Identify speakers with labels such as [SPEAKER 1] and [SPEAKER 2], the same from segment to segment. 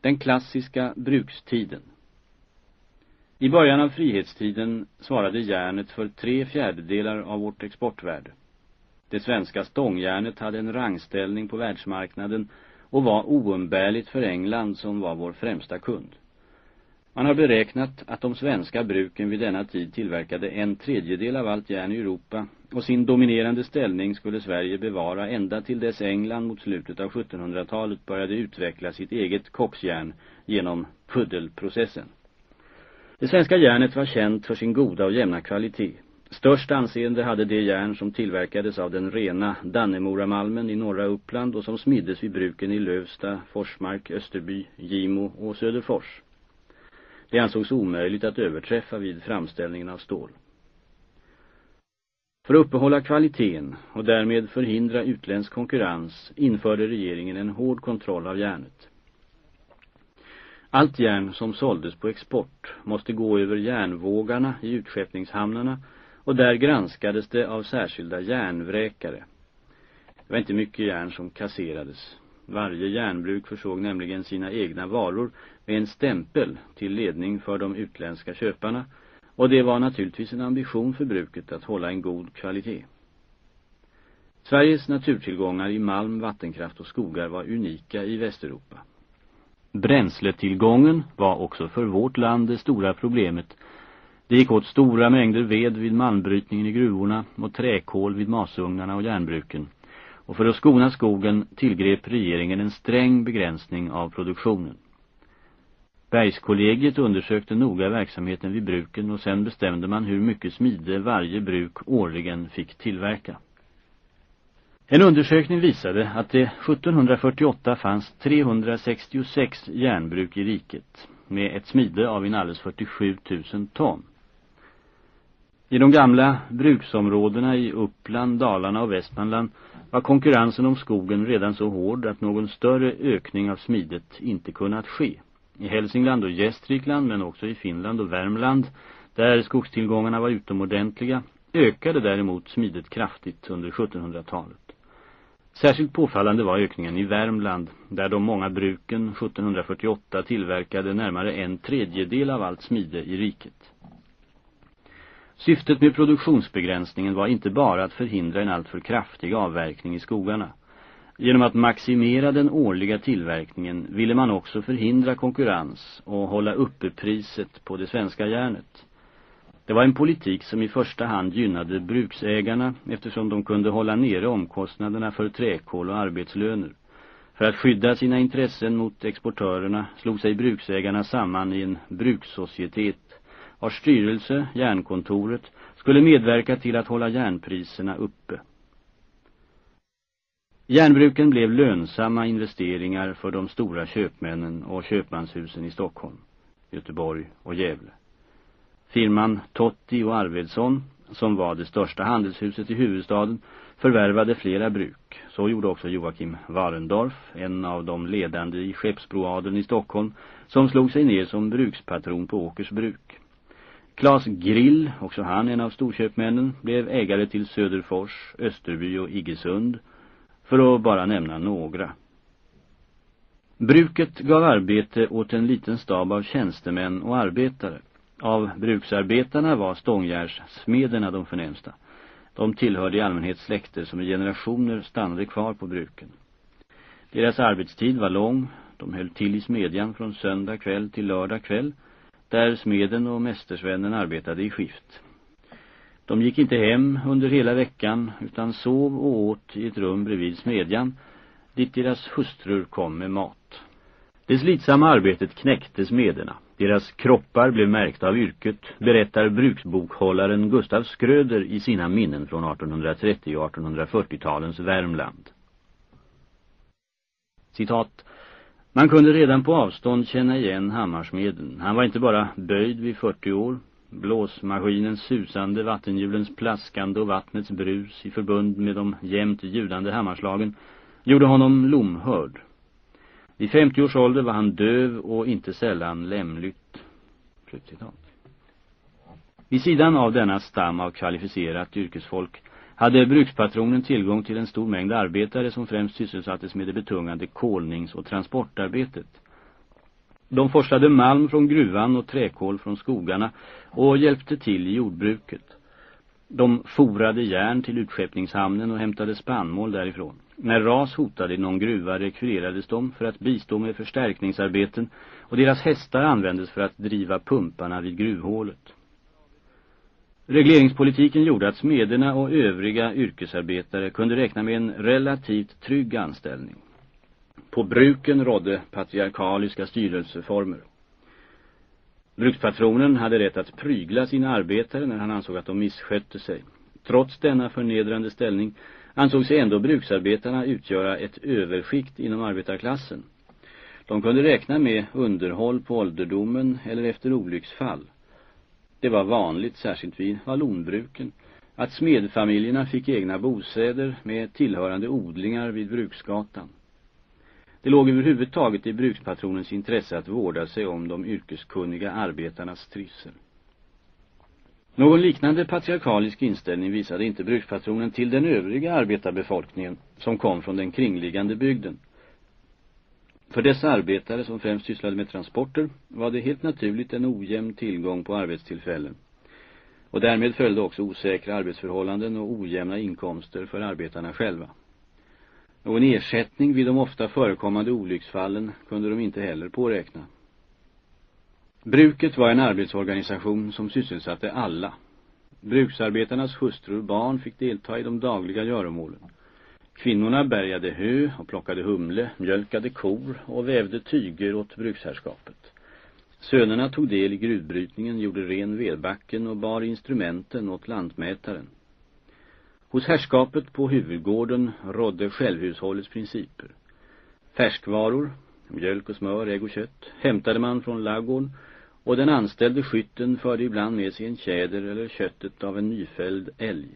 [SPEAKER 1] Den klassiska brukstiden I början av frihetstiden svarade järnet för tre fjärdedelar av vårt exportvärde. Det svenska stångjärnet hade en rangställning på världsmarknaden och var oumbärligt för England som var vår främsta kund. Man har beräknat att de svenska bruken vid denna tid tillverkade en tredjedel av allt järn i Europa och sin dominerande ställning skulle Sverige bevara ända till dess England mot slutet av 1700-talet började utveckla sitt eget koksjärn genom puddelprocessen. Det svenska järnet var känt för sin goda och jämna kvalitet. Störst anseende hade det järn som tillverkades av den rena Dannemoramalmen i norra Uppland och som smiddes vid bruken i Lövsta, Forsmark, Österby, Gimo och Söderfors. Det ansågs omöjligt att överträffa vid framställningen av stål. För att uppehålla kvaliteten och därmed förhindra utländsk konkurrens införde regeringen en hård kontroll av järnet. Allt järn som såldes på export måste gå över järnvågarna i utskeppningshamnarna och där granskades det av särskilda järnvräkare. Det var inte mycket järn som kasserades. Varje järnbruk försåg nämligen sina egna varor med en stämpel till ledning för de utländska köparna och det var naturligtvis en ambition för bruket att hålla en god kvalitet. Sveriges naturtillgångar i malm, vattenkraft och skogar var unika i Västeuropa. Bränsletillgången var också för vårt land det stora problemet. Det gick åt stora mängder ved vid malmbrytningen i gruvorna och träkol vid masugnarna och järnbruken. Och för att skona skogen tillgrep regeringen en sträng begränsning av produktionen. Bergskollegiet undersökte noga verksamheten vid bruken och sen bestämde man hur mycket smide varje bruk årligen fick tillverka. En undersökning visade att det 1748 fanns 366 järnbruk i riket med ett smide av inalles 47 000 ton. I de gamla bruksområdena i Uppland, Dalarna och Västmanland var konkurrensen om skogen redan så hård att någon större ökning av smidet inte kunnat ske. I Hälsingland och Gästrikland men också i Finland och Värmland, där skogstillgångarna var utomordentliga, ökade däremot smidet kraftigt under 1700-talet. Särskilt påfallande var ökningen i Värmland, där de många bruken 1748 tillverkade närmare en tredjedel av allt smide i riket. Syftet med produktionsbegränsningen var inte bara att förhindra en alltför kraftig avverkning i skogarna. Genom att maximera den årliga tillverkningen ville man också förhindra konkurrens och hålla uppe priset på det svenska järnet. Det var en politik som i första hand gynnade bruksägarna eftersom de kunde hålla nere omkostnaderna för träkol och arbetslöner. För att skydda sina intressen mot exportörerna slog sig bruksägarna samman i en brukssocietet vars styrelse, järnkontoret, skulle medverka till att hålla järnpriserna uppe. Järnbruken blev lönsamma investeringar för de stora köpmännen och köpmanshusen i Stockholm, Göteborg och Gävle. Firman Totti och Arvedsson, som var det största handelshuset i huvudstaden, förvärvade flera bruk. Så gjorde också Joakim Warendorf, en av de ledande i skeppsbroadeln i Stockholm, som slog sig ner som brukspatron på Åkers bruk. Claes Grill, också han en av storköpmännen, blev ägare till Söderfors, Österby och Iggesund- för att bara nämna några. Bruket gav arbete åt en liten stab av tjänstemän och arbetare. Av bruksarbetarna var stångjärssmederna de förnämsta. De tillhörde i allmänhet släkter som i generationer stannade kvar på bruken. Deras arbetstid var lång. De höll till i smedjan från söndag kväll till lördag kväll, där smeden och mästersvännen arbetade i skift. De gick inte hem under hela veckan utan sov och åt i ett rum bredvid smedjan dit deras hustrur kom med mat. Det slitsamma arbetet knäckte smederna. Deras kroppar blev märkta av yrket, berättar bruksbokhållaren Gustav Skröder i sina minnen från 1830- och 1840-talens Värmland. Citat. Man kunde redan på avstånd känna igen Hammarsmeden. Han var inte bara böjd vid 40 år, Blåsmaskinens susande, vattenhjulens plaskande och vattnets brus i förbund med de jämnt ljudande hammarslagen gjorde honom lomhörd. Vid 50 års ålder var han döv och inte sällan lämlytt. Vid sidan av denna stam av kvalificerat yrkesfolk hade brukspatronen tillgång till en stor mängd arbetare som främst sysselsattes med det betungande kolnings- och transportarbetet. De forsade malm från gruvan och träkol från skogarna och hjälpte till i jordbruket. De forade järn till utskeppningshamnen och hämtade spannmål därifrån. När ras hotade i någon gruva rekvirerades de för att bistå med förstärkningsarbeten och deras hästar användes för att driva pumparna vid gruvhålet. Regleringspolitiken gjorde att smederna och övriga yrkesarbetare kunde räkna med en relativt trygg anställning. På bruken rådde patriarkaliska styrelseformer. Brukspatronen hade rätt att prygla sina arbetare när han ansåg att de misskötte sig. Trots denna förnedrande ställning ansåg sig ändå bruksarbetarna utgöra ett överskikt inom arbetarklassen. De kunde räkna med underhåll på ålderdomen eller efter olycksfall. Det var vanligt, särskilt vid vallonbruken, att smedfamiljerna fick egna bostäder med tillhörande odlingar vid bruksgatan. Det låg överhuvudtaget i brukspatronens intresse att vårda sig om de yrkeskunniga arbetarnas trivsel. Någon liknande patriarkalisk inställning visade inte brukspatronen till den övriga arbetarbefolkningen som kom från den kringliggande bygden. För dessa arbetare som främst sysslade med transporter var det helt naturligt en ojämn tillgång på arbetstillfällen. Och därmed följde också osäkra arbetsförhållanden och ojämna inkomster för arbetarna själva. Någon ersättning vid de ofta förekommande olycksfallen kunde de inte heller påräkna. Bruket var en arbetsorganisation som sysselsatte alla. Bruksarbetarnas hustrur och barn fick delta i de dagliga göromålen. Kvinnorna bärgade hö och plockade humle, mjölkade kor och vävde tyger åt bruksherrskapet. Sönerna tog del i gruvbrytningen, gjorde ren vedbacken och bar instrumenten åt lantmätaren. Hos herrskapet på huvudgården rådde självhushållets principer. Färskvaror, mjölk och smör, ägg och kött, hämtade man från laggården och den anställde skytten förde ibland med sig en tjäder eller köttet av en nyfälld älg.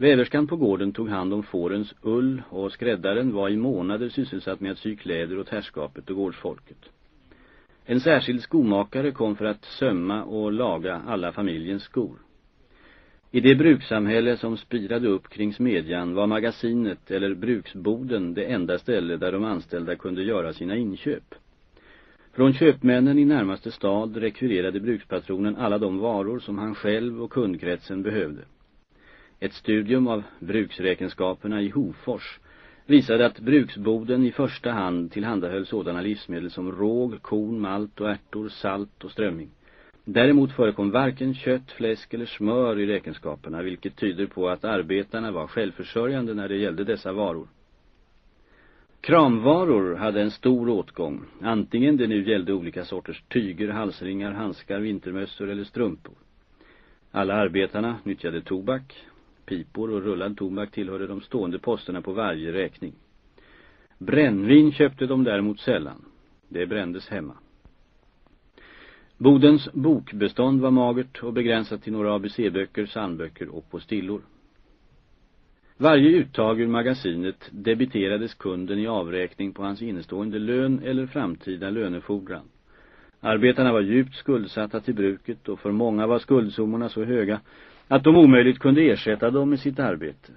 [SPEAKER 1] Väverskan på gården tog hand om fårens ull och skräddaren var i månader sysselsatt med att sy kläder åt herrskapet och gårdsfolket. En särskild skomakare kom för att sömma och laga alla familjens skor. I det brukssamhälle som spirade upp kring smedjan var magasinet eller bruksboden det enda ställe där de anställda kunde göra sina inköp. Från köpmännen i närmaste stad rekvirerade brukspatronen alla de varor som han själv och kundkretsen behövde. Ett studium av bruksräkenskaperna i Hofors visade att bruksboden i första hand tillhandahöll sådana livsmedel som råg, korn, malt och ärtor, salt och strömming. Däremot förekom varken kött, fläsk eller smör i räkenskaperna, vilket tyder på att arbetarna var självförsörjande när det gällde dessa varor. Kramvaror hade en stor åtgång, antingen det nu gällde olika sorters tyger, halsringar, handskar, vintermössor eller strumpor. Alla arbetarna nyttjade tobak, pipor och rullad tobak tillhörde de stående posterna på varje räkning. Brännvin köpte de däremot sällan. Det brändes hemma. Bodens bokbestånd var magert och begränsat till några ABC-böcker, sandböcker och postillor. Varje uttag ur magasinet debiterades kunden i avräkning på hans innestående lön eller framtida lönefordran. Arbetarna var djupt skuldsatta till bruket och för många var skuldsummorna så höga att de omöjligt kunde ersätta dem med sitt arbete.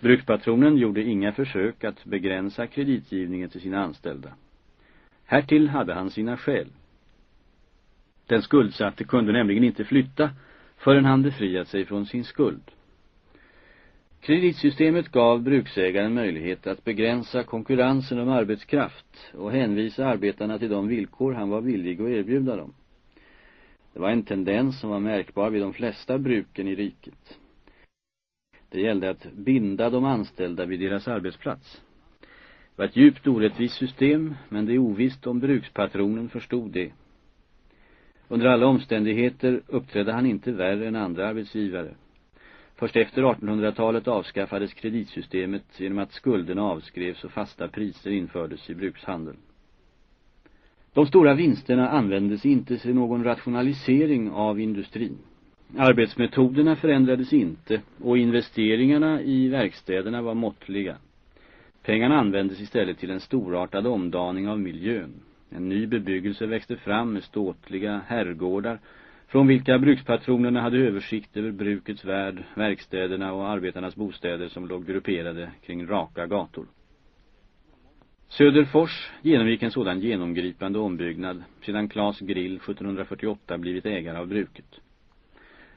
[SPEAKER 1] Brukspatronen gjorde inga försök att begränsa kreditgivningen till sina anställda. Härtill hade han sina skäl. Den skuldsatte kunde nämligen inte flytta förrän han befriat sig från sin skuld. Kreditsystemet gav bruksägaren möjlighet att begränsa konkurrensen om arbetskraft och hänvisa arbetarna till de villkor han var villig att erbjuda dem. Det var en tendens som var märkbar vid de flesta bruken i riket. Det gällde att binda de anställda vid deras arbetsplats. Det var ett djupt orättvist system, men det är ovisst om brukspatronen förstod det. Under alla omständigheter uppträdde han inte värre än andra arbetsgivare. Först efter 1800-talet avskaffades kreditsystemet genom att skulderna avskrevs och fasta priser infördes i brukshandeln. De stora vinsterna användes inte till någon rationalisering av industrin. Arbetsmetoderna förändrades inte och investeringarna i verkstäderna var måttliga. Pengarna användes istället till en storartad omdaning av miljön. En ny bebyggelse växte fram med ståtliga herrgårdar från vilka brukspatronerna hade översikt över brukets värld, verkstäderna och arbetarnas bostäder som låg grupperade kring raka gator. Söderfors genomgick en sådan genomgripande ombyggnad sedan Claes Grill 1748 blivit ägare av bruket.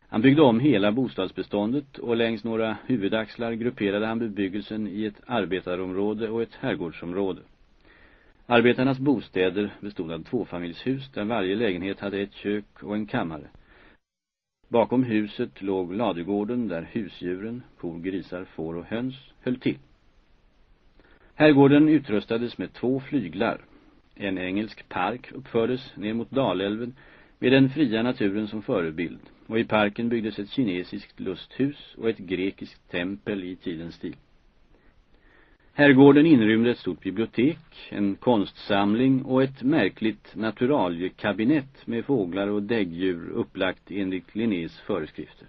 [SPEAKER 1] Han byggde om hela bostadsbeståndet och längs några huvudaxlar grupperade han bebyggelsen i ett arbetarområde och ett herrgårdsområde. Arbetarnas bostäder bestod av tvåfamiljshus där varje lägenhet hade ett kök och en kammare. Bakom huset låg ladugården där husdjuren, kor, grisar, får och höns höll till. Herrgården utrustades med två flyglar. En engelsk park uppfördes ner mot Dalälven med den fria naturen som förebild och i parken byggdes ett kinesiskt lusthus och ett grekiskt tempel i tidens stil. Herrgården inrymde ett stort bibliotek, en konstsamling och ett märkligt naturaliekabinett med fåglar och däggdjur upplagt enligt Linnés föreskrifter.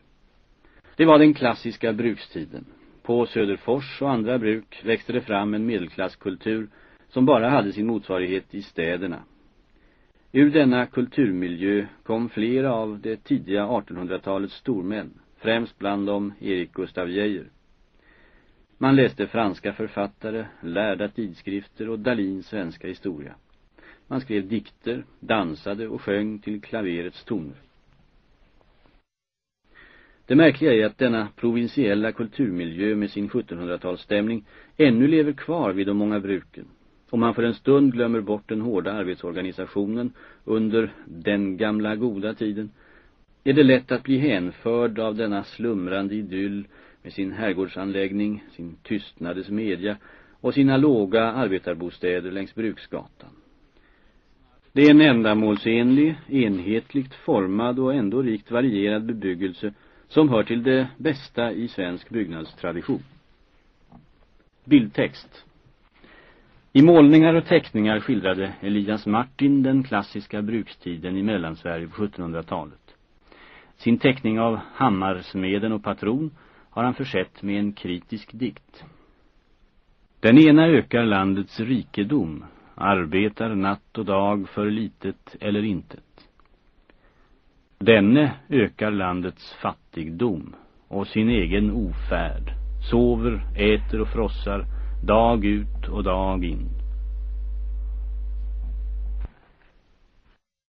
[SPEAKER 1] Det var den klassiska brukstiden. På Söderfors och andra bruk växte det fram en medelklasskultur som bara hade sin motsvarighet i städerna. Ur denna kulturmiljö kom flera av det tidiga 1800-talets stormän, främst bland dem Erik Gustav Geijer. Man läste franska författare, lärda tidskrifter och Dalins svenska historia. Man skrev dikter, dansade och sjöng till klaverets toner. Det märkliga är att denna provinsiella kulturmiljö med sin 1700-talsstämning ännu lever kvar vid de många bruken. Om man för en stund glömmer bort den hårda arbetsorganisationen under den gamla goda tiden är det lätt att bli hänförd av denna slumrande idyll med sin herrgårdsanläggning, sin tystnades media och sina låga arbetarbostäder längs bruksgatan. Det är en ändamålsenlig, enhetligt formad och ändå rikt varierad bebyggelse som hör till det bästa i svensk byggnadstradition. Bildtext I målningar och teckningar skildrade Elias Martin den klassiska brukstiden i Mellansverige på 1700-talet. Sin teckning av Hammarsmeden och patron har han försett med en kritisk dikt. Den ena ökar landets rikedom, arbetar natt och dag för litet eller intet. Denne ökar landets fattigdom och sin egen ofärd, sover, äter och frossar dag ut och dag in.